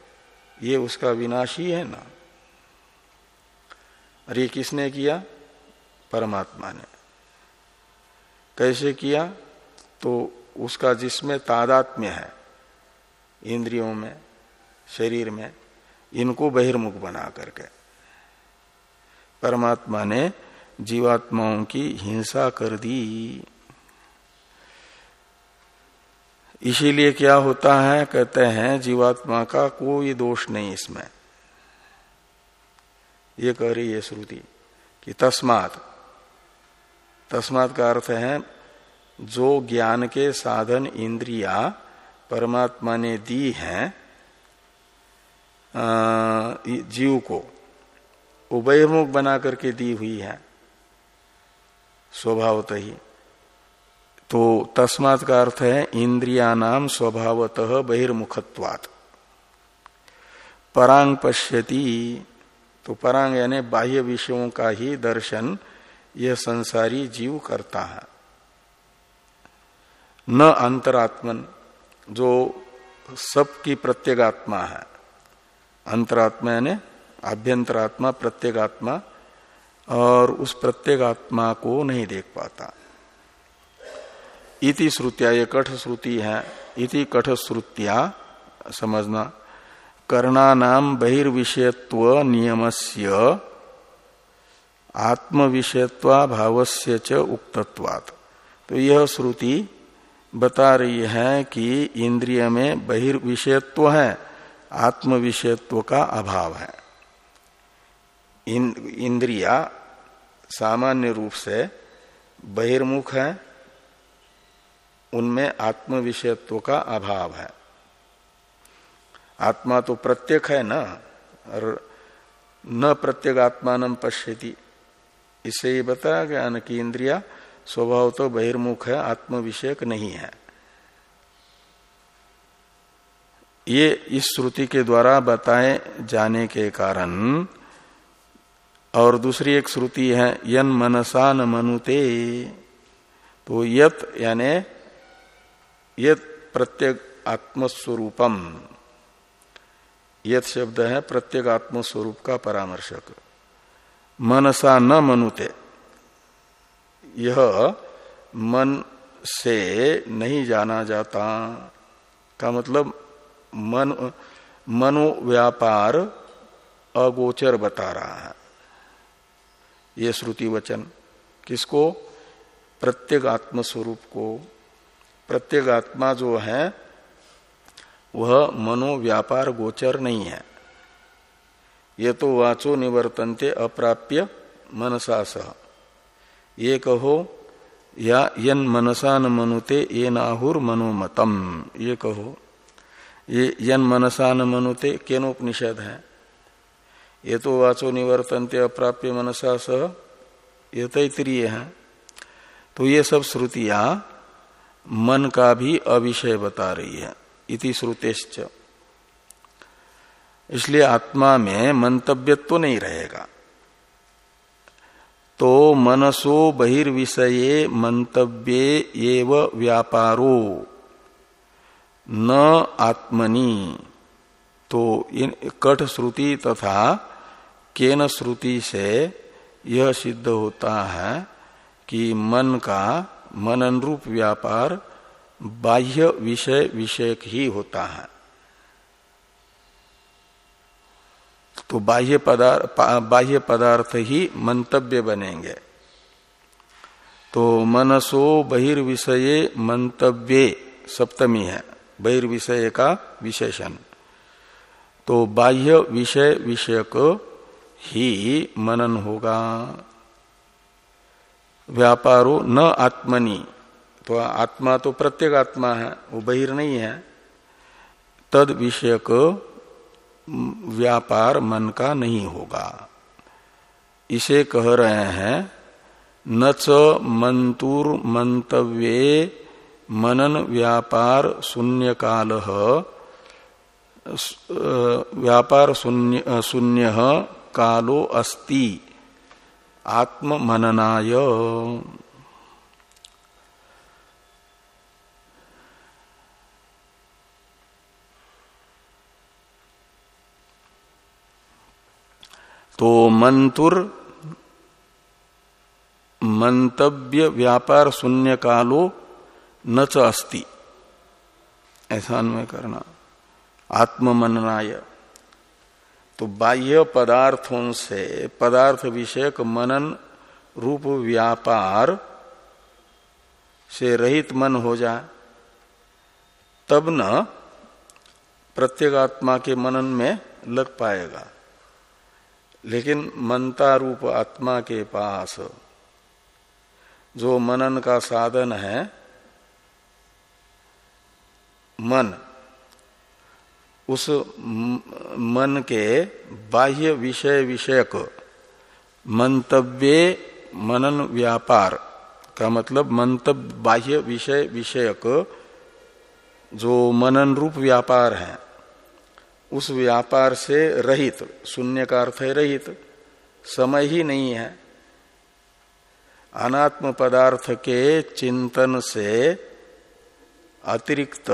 Speaker 1: ये उसका विनाशी है ना? और ये किसने किया? परमात्मा ने। कैसे किया? तो उसका जिसमें तादात्म्य है, इंद्रियों में, शरीर में, इनको बहिर्मुख बना करके। परमात्मा ने जीवात्माओं की हिंसा कर दी। इसीलिए क्या होता है, कहते हैं, जीवात्मा का कोई दोष नहीं इसमें। ये कह रही है श्रुति कि तस्मात। तस्मात का अर्थ है जो ज्ञान के साधन इंद्रिया परमात्मा ने दी हैं जीव को, उभयमुख बना करके दी हुई है, स्वभावत। ही तो तस्मात का अर्थ है, इंद्रिया नाम स्वभावतः बहिर्मुखत्वात। परांग पश्यति तो परांग यानी बाह्य विषयों का ही दर्शन, यह संसारी जीव करता है। न अंतरात्मन, जो सबकी प्रत्येगात्मा है। अंतरात्मा यानी आभ्यंतरात्मा प्रत्येगात्मा, और उस प्रत्येगात्मा को नहीं देख पाता। इति श्रुतिया, ये कठ श्रुति है, इति कठ श्रुतिया, समझना। कर्णा नाम बहिर्विषयत्व नियमस्य आत्म विषयत्वा से च उक्तत्वात्। तो यह श्रुति बता रही है कि इंद्रिय में बहिर्विषयत्व है आत्म विषयत्व का अभाव है। इंद्रिया सामान्य रूप से बहिर्मुख है, उनमें आत्म विषयत्व का अभाव है। आत्मा तो प्रत्येक है ना, और न प्रत्येक आत्मान पश्यति। इससे ये बताया गया न कि इंद्रिया स्वभाव तो बहिर्मुख है आत्म विषयक नहीं है। ये इस श्रुति के द्वारा बताए जाने के कारण, और दूसरी एक श्रुति है, यन मनसा न मनुते तो यत यानी ये प्रत्येक आत्मस्वरूपम यथ शब्द है प्रत्येक आत्मस्वरूप का परामर्शक। मनसा न मनुते यह मन से नहीं जाना जाता। का मतलब मन मनो व्यापार अगोचर बता रहा है। ये श्रुति वचन किसको? प्रत्येक आत्म स्वरूप को। प्रत्येक आत्मा जो है, वह मनोव्यापार गोचर नहीं है। ये तो वाचो निवर्तनते अप्राप्य मनसा सह। ये कहो, या यन मनसा न मनुते, ये नाहुर मनोमतम। ये कहो, ये यन मनसा न मनुते, केनोपनिषद है। ये तो वाचो निवर्तनते अप्राप्य मनसा सह, ये तैतरीय है। तो ये सब श्रुतियाँ मन का भी अविषय बता रही है, इति श्रुतेश्च। इसलिए आत्मा में मंतव्यत्व तो नहीं रहेगा। तो मनसो बहिर्विषये मंतव्य एव व्यापारो। न आत्मनि। तो इन कठ श्रुति तथा केन श्रुति से यह सिद्ध होता है कि मन का मनन रूप व्यापार बाह्य विषय विषयक ही होता है। तो बाह्य पदार्थ बाह्य पदार्थ ही मंतव्य बनेंगे। तो मनसो बहिर्विषय मंतव्य सप्तमी है, बहिर्विषय का विशेषण। तो बाह्य विषय विषयक ही मनन होगा। व्यापारो न आत्मनि तो आत्मा तो प्रत्येक आत्मा है, वो बहिर् नहीं है। तद विषयक व्यापार मन का नहीं होगा। इसे कह रहे हैं न च मंतुर मंतव्ये मनन व्यापार शून्य काल, व्यापार शून्य कालो अस्ति। आत्म तो मंतुर, मंतव्य व्यापार शून्य कालो न च अस्ति। ऐसा अन्वय करना। आत्ममननाय। तो बाह्य पदार्थों से पदार्थ विषयक मनन रूप व्यापार से रहित मन हो जाए तब न प्रत्येगात्मा के मनन में लग पाएगा। लेकिन मनता रूप आत्मा के पास जो मनन का साधन है, मन, उस मन के बाह्य विषय विषयक मंतव्य मनन व्यापार का मतलब मंतव्य बाह्य विषय विषयक जो मनन रूप व्यापार है। उस व्यापार से रहित शून्य का अर्थ है रहित, समय ही नहीं है। अनात्म पदार्थ के चिंतन से अतिरिक्त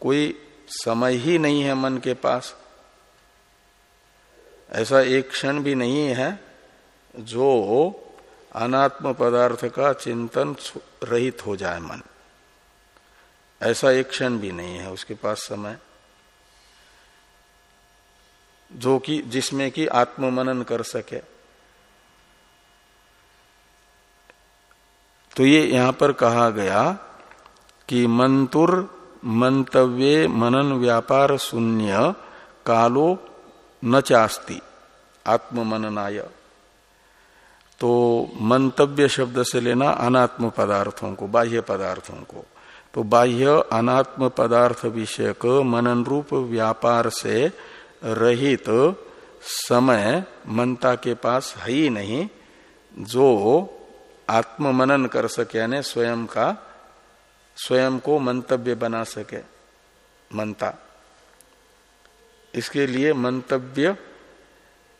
Speaker 1: कोई समय ही नहीं है मन के पास। ऐसा एक क्षण भी नहीं है जो अनात्म पदार्थ का चिंतन रहित हो जाए मन। ऐसा एक क्षण भी नहीं है उसके पास समय। जो कि जिसमें कि आत्ममनन कर सके। तो ये यहाँ पर कहा गया कि मंतुर मंतव्य मनन व्यापार शून्य कालो न चास्ती, आत्ममननाय। तो मंतव्य शब्द से लेना अनात्म पदार्थों को, बाह्य पदार्थों को। तो बाह्य अनात्म पदार्थ विषयक मनन रूप व्यापार से रहित तो समय मनता के पास है ही नहीं, जो आत्म मनन कर सके, यानी स्वयं का, स्वयं को मंतव्य बना सके, मनता। इसके लिए मंतव्य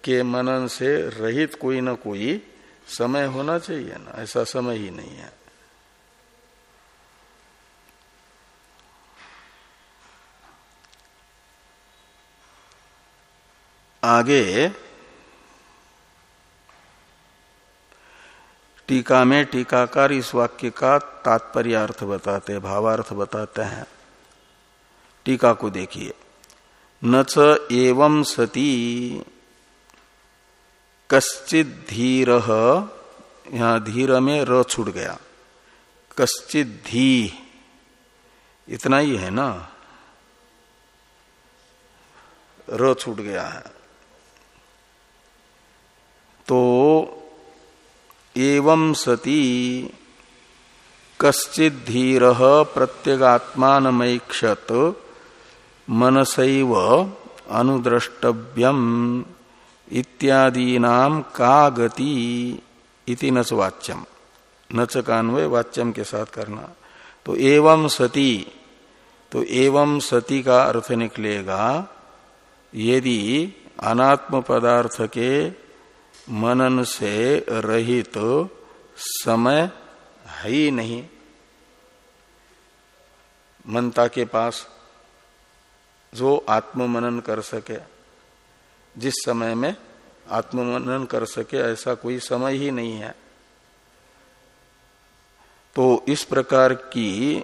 Speaker 1: के मनन से रहित कोई ना कोई समय होना चाहिए ना, ऐसा समय ही नहीं है। आगे टीका में टीकाकार इस वाक्य का तात्पर्य अर्थ बताते भावार्थ बताते हैं। टीका को देखिए। न च एवं सती कश्चित धीर, यहाँ धीर में र छूट गया। कश्चित धी, इतना ही है ना? र छूट गया है। तो एवं सती कश्चित धीर प्रत्यगात्मानमैक्षत मनसैव अनुद्रष्टव्यम इत्यादि नाम का गति इति नच वाच्यम। नच कान्वय वाच्यम के साथ करना। तो एवं सती तो एवं सती का अर्थ निकलेगा, यदि अनात्म पदार्थ के मनन से रहित तो समय है ही नहीं। मनता के पास जो आत्म मनन कर सके जिस समय में आत्म मनन कर सके ऐसा कोई समय ही नहीं है। तो इस प्रकार की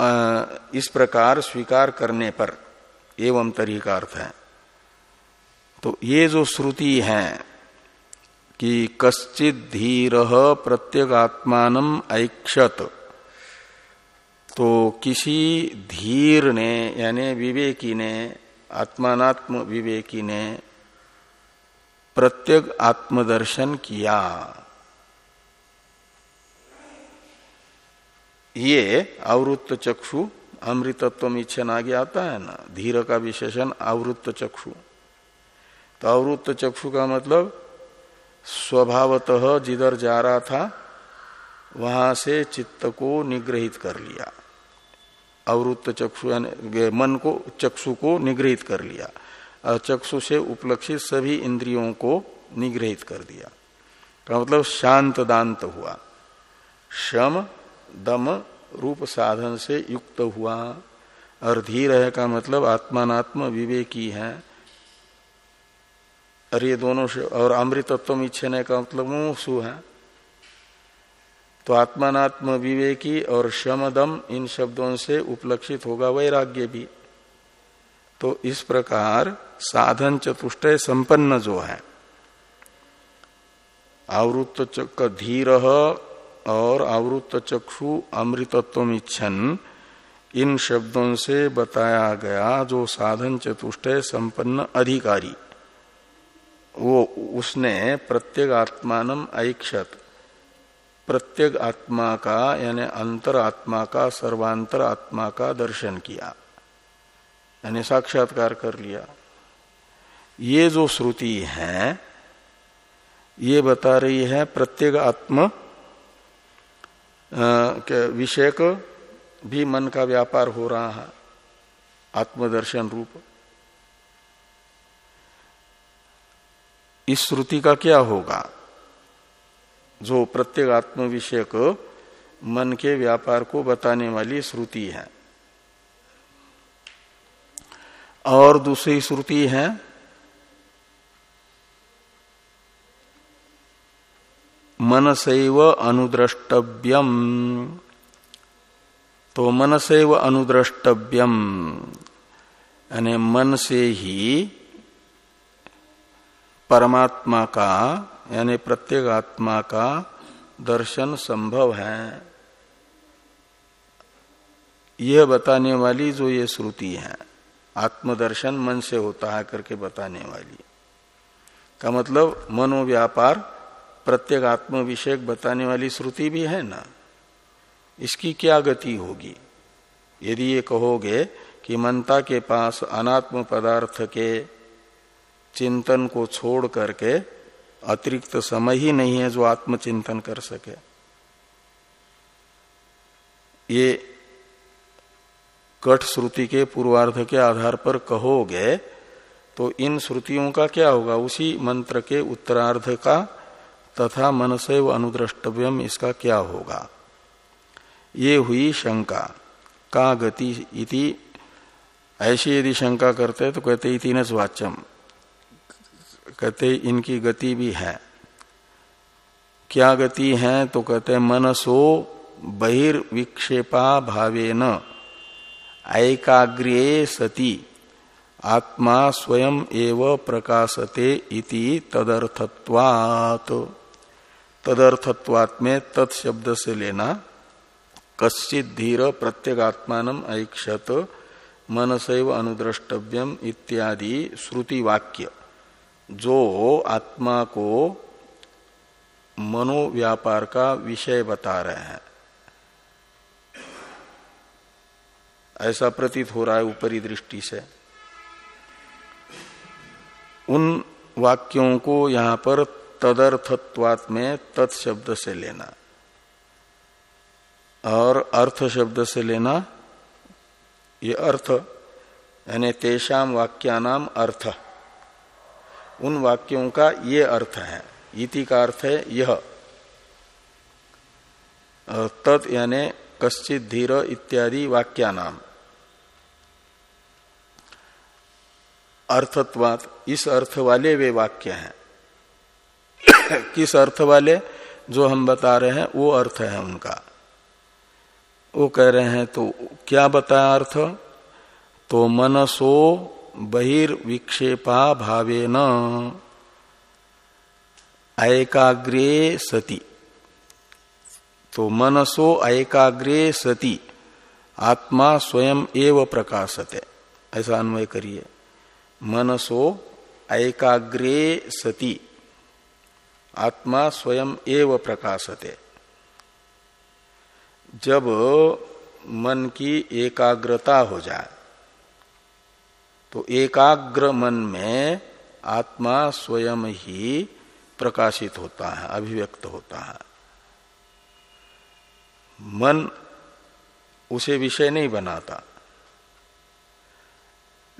Speaker 1: आ, इस प्रकार स्वीकार करने पर एवं तरीका अर्थ है। तो ये जो श्रुति है कि कश्चित धीर प्रत्येगात्मान ऐक्षत। तो किसी धीर ने, यानी विवेकी ने आत्मात्म विवेकी ने प्रत्येक आत्मदर्शन किया। ये आवृत्त चक्षु अमृतत्व इच्छन आगे आता है ना, धीर का विशेषण आवृत्त चक्षु। तो आवृत्त चक्षु का मतलब स्वभावतः जिधर जा रहा था, वहाँ से चित्त को निग्रहित कर लिया। अवृत्त चक्षु मन को, चक्षु को निग्रहित कर लिया। और चक्षु से उपलक्षित सभी इंद्रियों को निग्रहित कर दिया। का मतलब शांत दांत हुआ। शम दम, रूप साधन से युक्त हुआ। और धीर है का मतलब आत्मात्म विवेकी है। और ये दोनों और अमृतत्व इच्छने का मतलब मुंसु है। तो आत्मात्म विवेकी और शमदम इन शब्दों से उपलक्षित होगा वैराग्य भी। तो इस प्रकार साधन चतुष्ट संपन्न जो है, आवृत्त चक धीर और आवृत्त चक्षु अमृतत्व इच्छन इन शब्दों से बताया गया जो साधन चतुष्ट संपन्न अधिकारी। वो उसने प्रत्येक आत्मान ऐक्षत। प्रत्येक आत्मा का, यानी अंतर आत्मा का सर्वांतर आत्मा का दर्शन किया। यानी साक्षात्कार कर लिया। ये जो श्रुति है, ये बता रही है प्रत्येक आत्म विषयक भी मन का व्यापार हो रहा है। आत्मदर्शन रूप। इस श्रुति का क्या होगा? जो प्रत्येक आत्म विषय को मन के व्यापार को बताने वाली श्रुति है। और दूसरी श्रुति है मन मनसैव अनुद्रष्टव्यम। तो मन मनसैव अनुद्रष्टव्यम, यानी मन से ही परमात्मा का, यानी प्रत्येक आत्मा का दर्शन संभव है। यह बताने वाली जो ये श्रुति है, आत्मदर्शन मन से होता है करके बताने वाली। का मतलब मनोव्यापार, प्रत्येक आत्म विषय बताने वाली श्रुति भी है ना? इसकी क्या गति होगी? यदि ये कहोगे कि मनता के पास अनात्म पदार्थ के चिंतन को छोड़ करके अतिरिक्त समय ही नहीं है जो आत्मचिंतन कर सके। ये कठ श्रुति के पूर्वार्ध के आधार पर कहोगे तो इन श्रुतियों का क्या होगा? उसी मंत्र के उत्तरार्ध का तथा मनसैव अनुद्रष्टव्यम इसका क्या होगा? ये हुई शंका। का गति इति? ऐसी यदि शंका करते तो कहते इति न वाच्यम कहते इनकी गति भी है। क्या गति है? तो कहते मनसो बहिर्विक्षेपा भावे न ऐकाग्र्ये सती। आत्मा स्वयं एव प्रकाशते इति तदर्थत्वात्। तदर्थत्वात् में तत्शब्द से लेना। कश्चित धीर प्रत्येगात्मान ऐक्षत। मनसैव अनुद्रष्टव्यम इत्यादि श्रुति वाक्य जो आत्मा को मनोव्यापार का विषय बता रहे हैं। ऐसा प्रतीत हो रहा है ऊपरी दृष्टि से। उन वाक्यों को यहाँ पर तदर्थत्वात में तत्शब्द से लेना और अर्थ शब्द से लेना, ये अर्थ, यानी तेषाम वाक्यानाम अर्थ। उन वाक्यों का ये अर्थ है। इति का अर्थ है यह। तत् यानी कश्चित धीर इत्यादि वाक्यानाम। अर्थत्वात, इस अर्थ वाले वे वाक्य हैं। (coughs) किस अर्थ वाले जो हम बता रहे हैं, वो अर्थ है उनका। वो कह रहे हैं तो क्या बताया अर्थ? तो मनसो बहिर्विक्षेपा भावे न एकाग्रे सती। तो मनसो एकाग्रे सती। आत्मा स्वयं एव प्रकाशते। ऐसा अन्वय करिए। मनसो एकाग्रे सती। आत्मा स्वयं एव प्रकाशते। जब मन की एकाग्रता हो जाए तो एकाग्र मन में आत्मा स्वयं ही प्रकाशित होता है, अभिव्यक्त होता है। मन उसे विषय नहीं बनाता,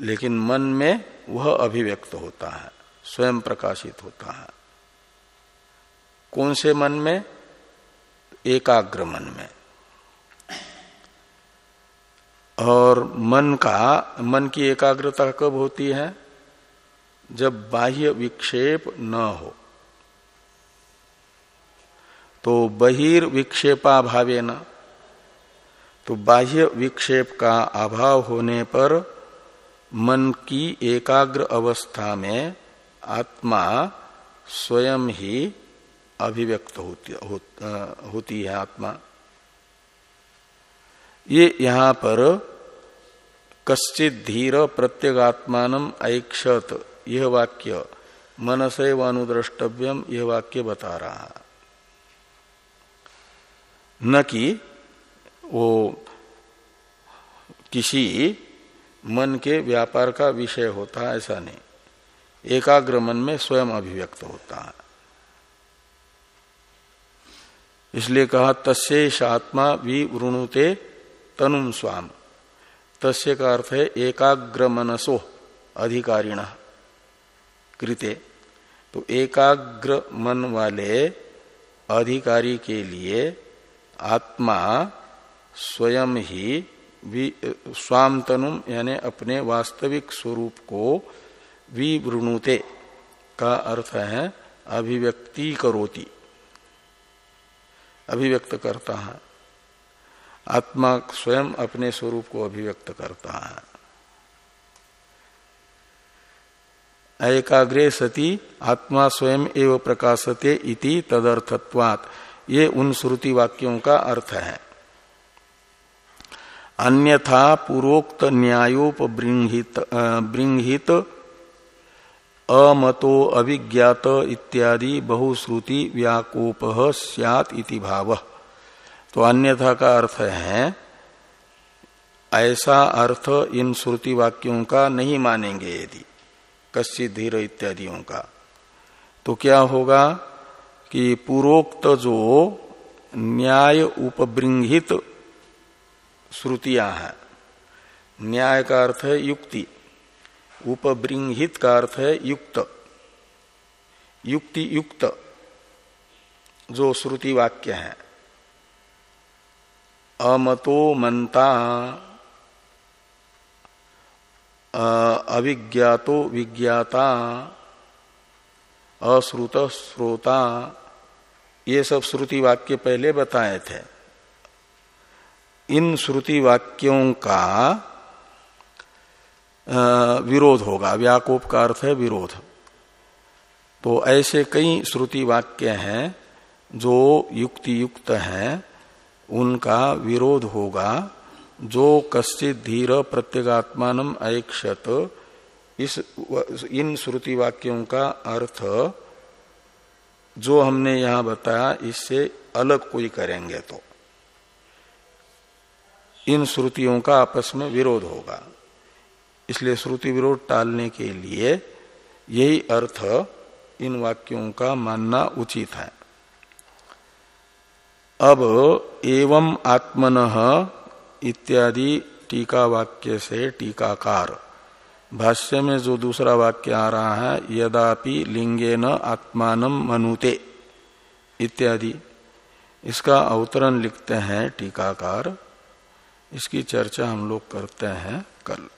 Speaker 1: लेकिन मन में वह अभिव्यक्त होता है, स्वयं प्रकाशित होता है। कौन से मन में? एकाग्र मन में। और मन का मन की एकाग्रता कब होती है? जब बाह्य विक्षेप न हो। तो बहिर्विक्षेपा भावे न। तो बाह्य विक्षेप का अभाव होने पर मन की एकाग्र अवस्था में आत्मा स्वयं ही अभिव्यक्त होती, होती है आत्मा। ये यहाँ पर कश्चित धीर प्रत्यगात्मान ऐक्षत। यह वाक्य मनसे व अनुद्रष्टव्यम यह वाक्य बता रहा। न कि वो किसी मन के व्यापार का विषय होता है, ऐसा नहीं। एकाग्र मन में स्वयं अभिव्यक्त होता है। इसलिए कहा तस्ेष आत्मा विवृणुते तनुम स्वाम। तस्य का अर्थ है एकाग्र मनसो अधिकारिण, कृते। तो एकाग्र मन वाले अधिकारी के लिए आत्मा स्वयं ही स्वाम तनुम यानी अपने वास्तविक स्वरूप को विवृणुते का अर्थ है अभिव्यक्ति करोति अभिव्यक्त करता है। आत्मा स्वयं अपने स्वरूप को अभिव्यक्त करता है। एकाग्रे सती, आत्मा स्वयं एवं प्रकाशते इति तदर्थत्वात्। ये उन श्रुति वाक्यों का अर्थ है। अन्यथा पूर्वोक्त न्यायोपृंहित अमतो अभिज्ञात इत्यादि बहुश्रुति व्याकोप सियात इति भाव। तो अन्यथा का अर्थ है, ऐसा अर्थ इन श्रुति वाक्यों का नहीं मानेंगे यदि, कश्चित धीर इत्यादियों का। तो क्या होगा कि पूर्वोक्त जो न्याय उपबृंहित श्रुतियाँ हैं, न्याय का अर्थ है युक्ति, उपबृंहित का अर्थ है युक्त युक्ति युक्त जो श्रुति वाक्य है। अमतो मनता अविज्ञातो विज्ञाता। अश्रुत श्रोता। ये सब श्रुति वाक्य पहले बताए थे। इन श्रुति वाक्यों का विरोध होगा। व्याकोप का अर्थ है विरोध। तो ऐसे कई श्रुति वाक्य हैं जो युक्ति युक्त हैं। उनका विरोध होगा, जो कश्चित धीर प्रत्यगात्मान ऐक्षत। इस इन श्रुति वाक्यों का अर्थ, जो हमने यहाँ बताया, इससे अलग कोई करेंगे तो। इन श्रुतियों का आपस में विरोध होगा। इसलिए श्रुति विरोध टालने के लिए यही अर्थ इन वाक्यों का मानना उचित है। अब एवं आत्मन इत्यादि टीका वाक्य से टीकाकार। भाष्य में जो दूसरा वाक्य आ रहा है, यदापि लिंगे न आत्मान मनुते इत्यादि। इसका अवतरण लिखते हैं टीकाकार। इसकी चर्चा हम लोग करते हैं कल।